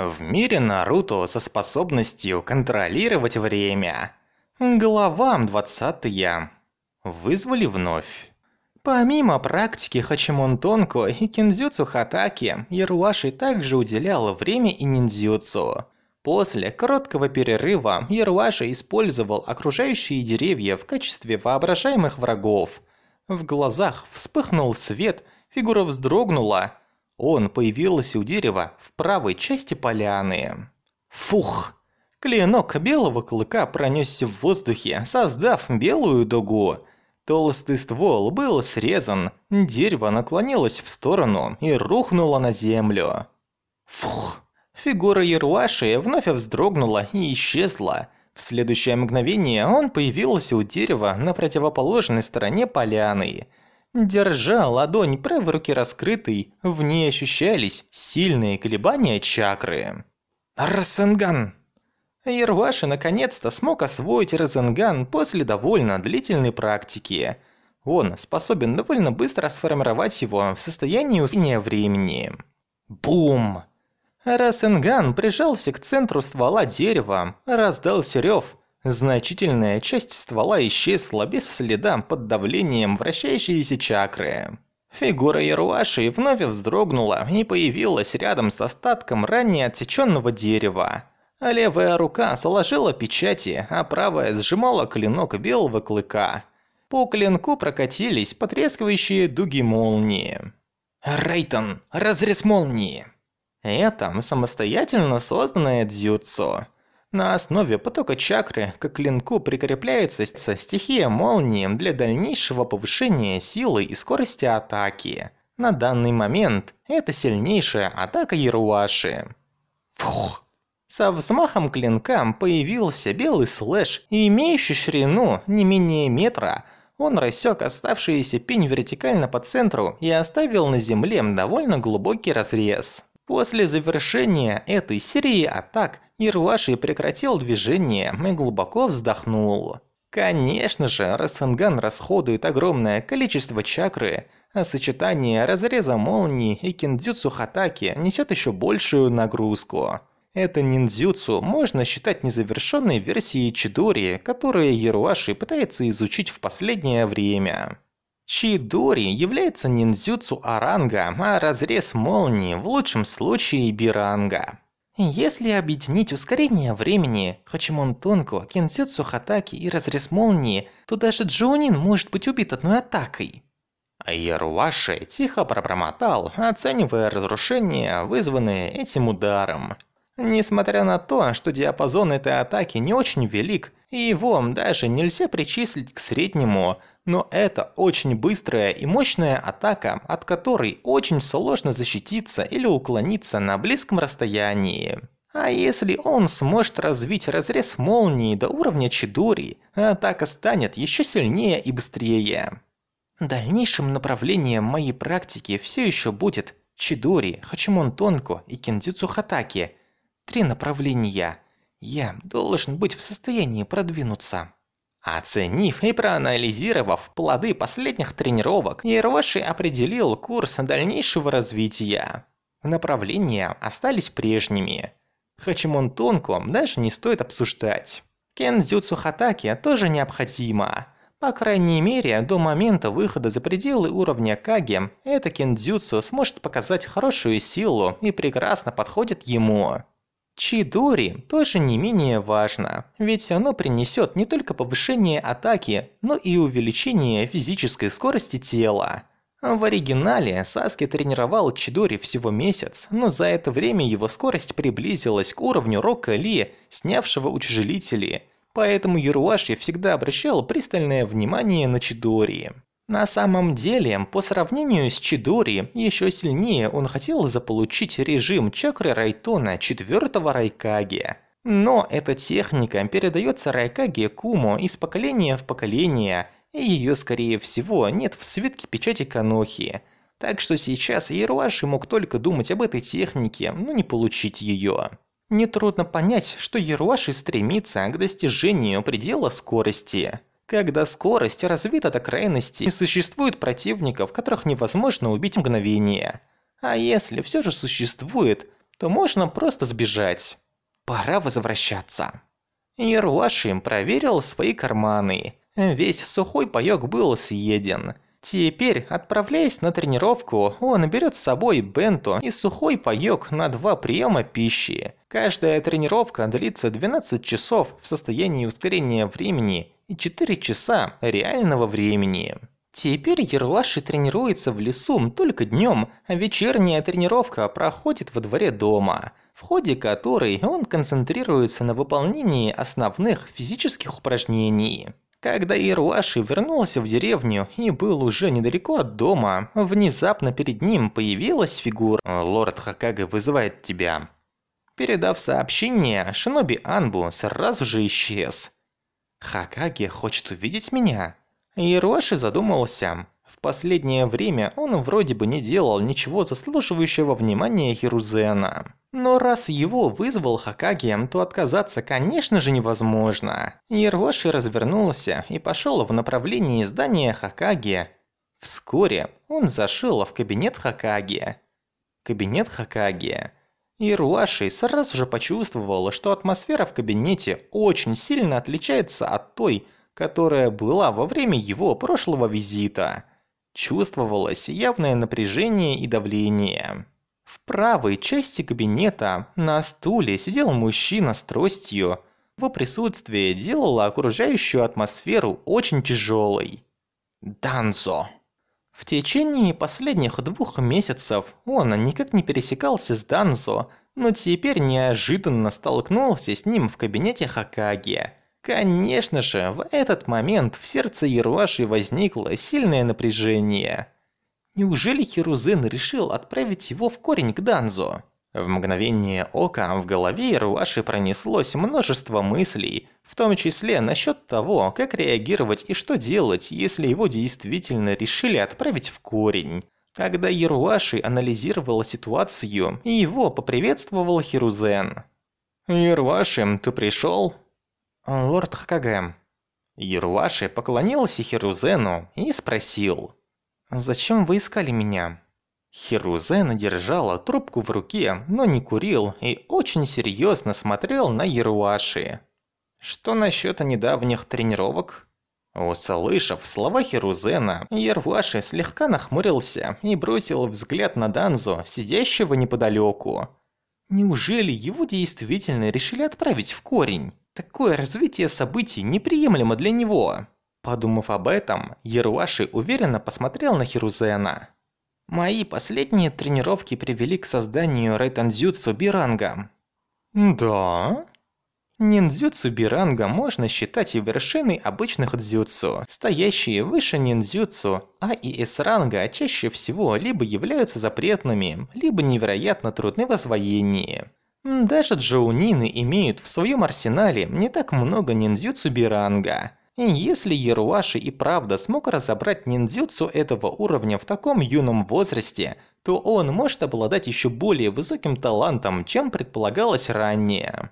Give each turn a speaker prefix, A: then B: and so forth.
A: В мире Наруто со способностью контролировать время. Глава 20. Вызвали вновь. Помимо практики Хачимон Тонко и кинзюцу Хатаки, Яруаши также уделял время и ниндзюцу. После короткого перерыва Яруаши использовал окружающие деревья в качестве воображаемых врагов. В глазах вспыхнул свет, фигура вздрогнула, он появился у дерева в правой части поляны. Фух! Клинок белого клыка пронесся в воздухе, создав белую дугу. Толстый ствол был срезан, дерево наклонилось в сторону и рухнуло на землю. Фух! Фигура Яруаши вновь вздрогнула и исчезла. В следующее мгновение он появился у дерева на противоположной стороне поляны – Держа ладонь правой руки раскрытой, в ней ощущались сильные колебания чакры. Расенган! Ярваши наконец-то смог освоить Розенган после довольно длительной практики. Он способен довольно быстро сформировать его в состоянии усиления времени. Бум! Расенган прижался к центру ствола дерева, раздался рёв, Значительная часть ствола исчезла без следа под давлением вращающейся чакры. Фигура Яруаши вновь вздрогнула и появилась рядом с остатком ранее отсеченного дерева. левая рука сложила печати, а правая сжимала клинок белого клыка. По клинку прокатились потрескивающие дуги молнии. «Рейтон, разрез молнии!» Это самостоятельно созданное дзюцу – на основе потока чакры к клинку прикрепляется стихия молнии для дальнейшего повышения силы и скорости атаки. На данный момент это сильнейшая атака Яруаши. Фух. Со взмахом клинка появился белый слэш, и имеющий ширину не менее метра, он рассек оставшийся пень вертикально по центру и оставил на земле довольно глубокий разрез. После завершения этой серии атак Ируаши прекратил движение и глубоко вздохнул. Конечно же, Рассенган расходует огромное количество чакры, а сочетание разреза молнии и киндзюцу хатаки несет еще большую нагрузку. Это ниндзюцу можно считать незавершенной версией Чидори, которую Яруаши пытается изучить в последнее время. Чидори является ниндзюцу Аранга, а разрез молнии в лучшем случае Биранга. Если объединить ускорение времени, Хачимон Тонко, Кенсюцу Хатаки и разрез молнии, то даже Джоунин может быть убит одной атакой. Яруаши тихо пробормотал, оценивая разрушения, вызванные этим ударом. Несмотря на то, что диапазон этой атаки не очень велик, и его даже нельзя причислить к среднему, но это очень быстрая и мощная атака, от которой очень сложно защититься или уклониться на близком расстоянии. А если он сможет развить разрез молнии до уровня Чидори, атака станет еще сильнее и быстрее. Дальнейшим направлением моей практики все еще будет Чидори, Хачимон Тонко и Кендзюцу Хатаки. Три направления – я должен быть в состоянии продвинуться. Оценив и проанализировав плоды последних тренировок, Ероши определил курс дальнейшего развития. Направления остались прежними. Хачимон Тонко даже не стоит обсуждать. Кензюцу Хатаки тоже необходимо. По крайней мере, до момента выхода за пределы уровня Каги, это кендзюцу сможет показать хорошую силу и прекрасно подходит ему. Чидори тоже не менее важно, ведь оно принесет не только повышение атаки, но и увеличение физической скорости тела. В оригинале Саски тренировал Чидори всего месяц, но за это время его скорость приблизилась к уровню Рока Ли, снявшего утяжелители, поэтому Яруаши всегда обращал пристальное внимание на Чидори. На самом деле, по сравнению с Чидори, еще сильнее он хотел заполучить режим чакры Райтона четвертого Райкаги. Но эта техника передается Райкаге Кумо из поколения в поколение, и ее, скорее всего, нет в свитке печати Канохи. Так что сейчас Ируаши мог только думать об этой технике, но не получить ее. Нетрудно понять, что Еруаши стремится к достижению предела скорости. Когда скорость развита до крайности, и существует противников, которых невозможно убить мгновение. А если все же существует, то можно просто сбежать. Пора возвращаться. Ируаши проверил свои карманы. Весь сухой паёк был съеден. Теперь, отправляясь на тренировку, он берет с собой бенто и сухой паёк на два приема пищи. Каждая тренировка длится 12 часов в состоянии ускорения времени 4 часа реального времени. Теперь Яруаши тренируется в лесу только днем, а вечерняя тренировка проходит во дворе дома, в ходе которой он концентрируется на выполнении основных физических упражнений. Когда Ируаши вернулся в деревню и был уже недалеко от дома, внезапно перед ним появилась фигура «Лорд Хакага вызывает тебя». Передав сообщение, Шиноби Анбу сразу же исчез. «Хакаги хочет увидеть меня?» Ируаши задумался. В последнее время он вроде бы не делал ничего заслуживающего внимания Хирузена. Но раз его вызвал Хакаги, то отказаться, конечно же, невозможно. Ируаши развернулся и пошел в направлении здания Хакаги. Вскоре он зашел в кабинет Хакаги. Кабинет Хакаги. Ируаши сразу же почувствовал, что атмосфера в кабинете очень сильно отличается от той, которая была во время его прошлого визита. Чувствовалось явное напряжение и давление. В правой части кабинета на стуле сидел мужчина с тростью. Его присутствие делало окружающую атмосферу очень тяжелой. Данзо. В течение последних двух месяцев он никак не пересекался с Данзо, но теперь неожиданно столкнулся с ним в кабинете Хакаги. Конечно же, в этот момент в сердце Яруаши возникло сильное напряжение. Неужели Хирузен решил отправить его в корень к Данзо? В мгновение ока в голове Яруаши пронеслось множество мыслей, в том числе насчет того, как реагировать и что делать, если его действительно решили отправить в корень. Когда Яруаши анализировал ситуацию, его поприветствовал Хирузен. «Яруаши, ты пришел? «Лорд Хакагэ». Яруаши поклонился Хирузену и спросил. «Зачем вы искали меня?» Хирузен держала трубку в руке, но не курил и очень серьезно смотрел на Яруаши. «Что насчет недавних тренировок?» Услышав слова Хирузена, Ярваши слегка нахмурился и бросил взгляд на Данзо, сидящего неподалеку. Неужели его действительно решили отправить в корень? Такое развитие событий неприемлемо для него. Подумав об этом, Яруаши уверенно посмотрел на Хирузена. «Мои последние тренировки привели к созданию Райтанзюцу Биранга». «Да?» Ниндзюцу Биранга можно считать вершиной обычных дзюцу. Стоящие выше ниндзюцу А и С ранга чаще всего либо являются запретными, либо невероятно трудны в освоении. Даже джоунины имеют в своем арсенале не так много ниндзюцу Биранга. Если Яруаши и правда смог разобрать ниндзюцу этого уровня в таком юном возрасте, то он может обладать еще более высоким талантом, чем предполагалось ранее.